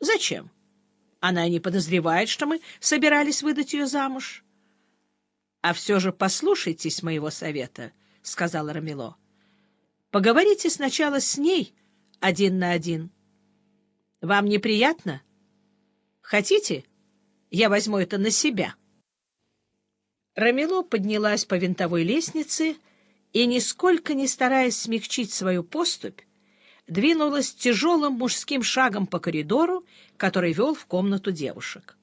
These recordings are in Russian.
— Зачем? Она не подозревает, что мы собирались выдать ее замуж. — А все же послушайтесь моего совета, — сказала Рамило. — Поговорите сначала с ней один на один. Вам неприятно? Хотите, я возьму это на себя? Рамило поднялась по винтовой лестнице и, нисколько не стараясь смягчить свою поступь, двинулась тяжелым мужским шагом по коридору, который вел в комнату девушек.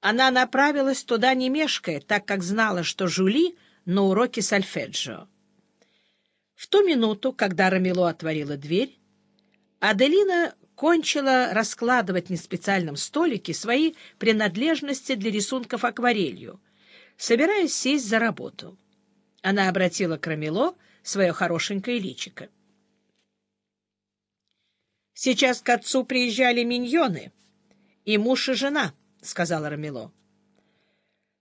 Она направилась туда не мешкая, так как знала, что Жули на уроке сальфеджио. В ту минуту, когда Рамило отворила дверь, Аделина кончила раскладывать на специальном столике свои принадлежности для рисунков акварелью, собираясь сесть за работу. Она обратила к Рамило свое хорошенькое личико. «Сейчас к отцу приезжали миньоны, и муж и жена», — сказала Рамило.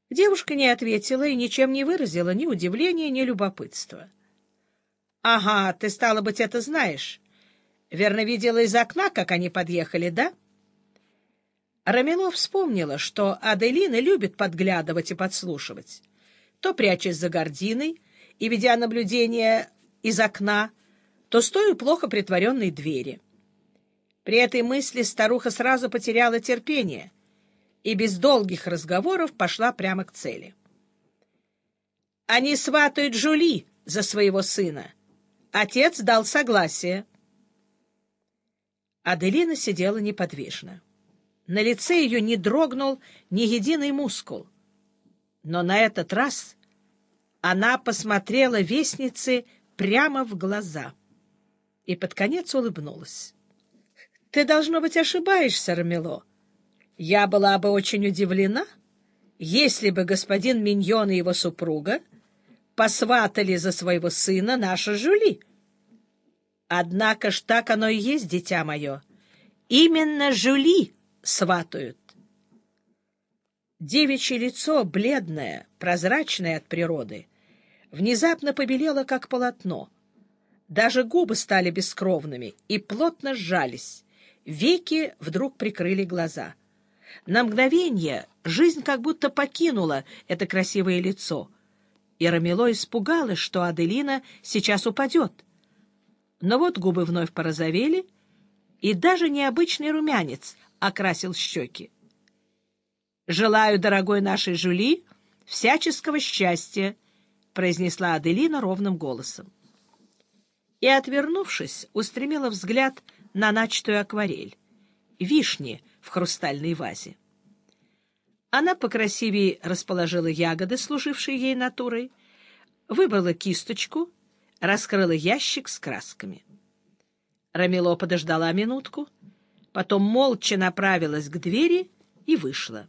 Девушка не ответила и ничем не выразила ни удивления, ни любопытства. — Ага, ты, стало быть, это знаешь. Верно, видела из окна, как они подъехали, да? Рамило вспомнила, что Аделина любит подглядывать и подслушивать. То прячась за гординой и ведя наблюдение из окна, то стоя плохо притворенной двери. При этой мысли старуха сразу потеряла терпение и без долгих разговоров пошла прямо к цели. «Они сватают Жули за своего сына. Отец дал согласие». Аделина сидела неподвижно. На лице ее не дрогнул ни единый мускул. Но на этот раз она посмотрела вестнице прямо в глаза и под конец улыбнулась. — Ты, должно быть, ошибаешься, Рамело. Я была бы очень удивлена, если бы господин Миньон и его супруга посватали за своего сына наша Жюли. Однако ж так оно и есть, дитя мое. Именно Жюли сватают. Девичье лицо, бледное, прозрачное от природы, внезапно побелело, как полотно. Даже губы стали бескровными и плотно сжались. Веки вдруг прикрыли глаза. На мгновение жизнь как будто покинула это красивое лицо, и Рамило испугалась, что Аделина сейчас упадет. Но вот губы вновь порозовели, и даже необычный румянец окрасил щеки. «Желаю, дорогой нашей Жули, всяческого счастья», — произнесла Аделина ровным голосом. И, отвернувшись, устремила взгляд на начатую акварель. Вишни в хрустальной вазе. Она покрасивее расположила ягоды, служившие ей натурой, выбрала кисточку, раскрыла ящик с красками. Рамило подождала минутку, потом молча направилась к двери и вышла.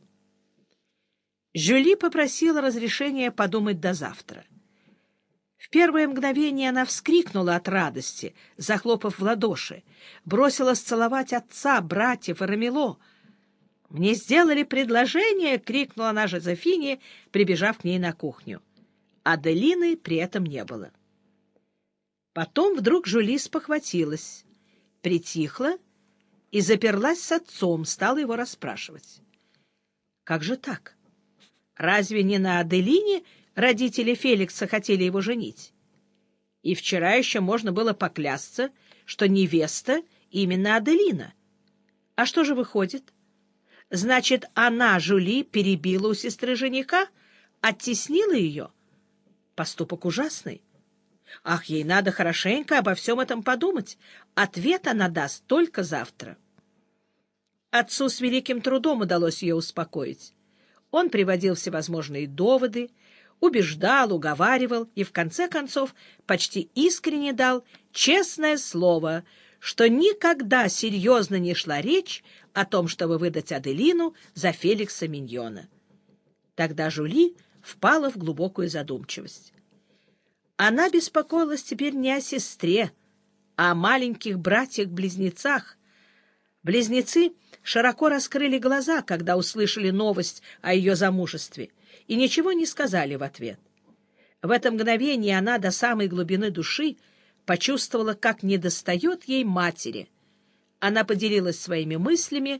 Жюли попросила разрешения подумать до завтра. В первое мгновение она вскрикнула от радости, захлопав в ладоши, бросилась целовать отца, братьев и Рамило. «Мне сделали предложение!» — крикнула она Жозефине, прибежав к ней на кухню. Аделины при этом не было. Потом вдруг Жюли спохватилась притихла и заперлась с отцом, стала его расспрашивать. Как же так? Разве не на Аделине родители Феликса хотели его женить? И вчера еще можно было поклясться, что невеста именно Аделина. А что же выходит? Значит, она, Жули, перебила у сестры жениха, оттеснила ее? Поступок ужасный. Ах, ей надо хорошенько обо всем этом подумать. Ответ она даст только завтра. Отцу с великим трудом удалось ее успокоить. Он приводил всевозможные доводы, убеждал, уговаривал и, в конце концов, почти искренне дал честное слово, что никогда серьезно не шла речь о том, чтобы выдать Аделину за Феликса Миньона. Тогда Жули впала в глубокую задумчивость. Она беспокоилась теперь не о сестре, а о маленьких братьях-близнецах. Близнецы широко раскрыли глаза, когда услышали новость о ее замужестве, и ничего не сказали в ответ. В это мгновение она до самой глубины души почувствовала, как недостает ей матери. она поделилась своими мыслями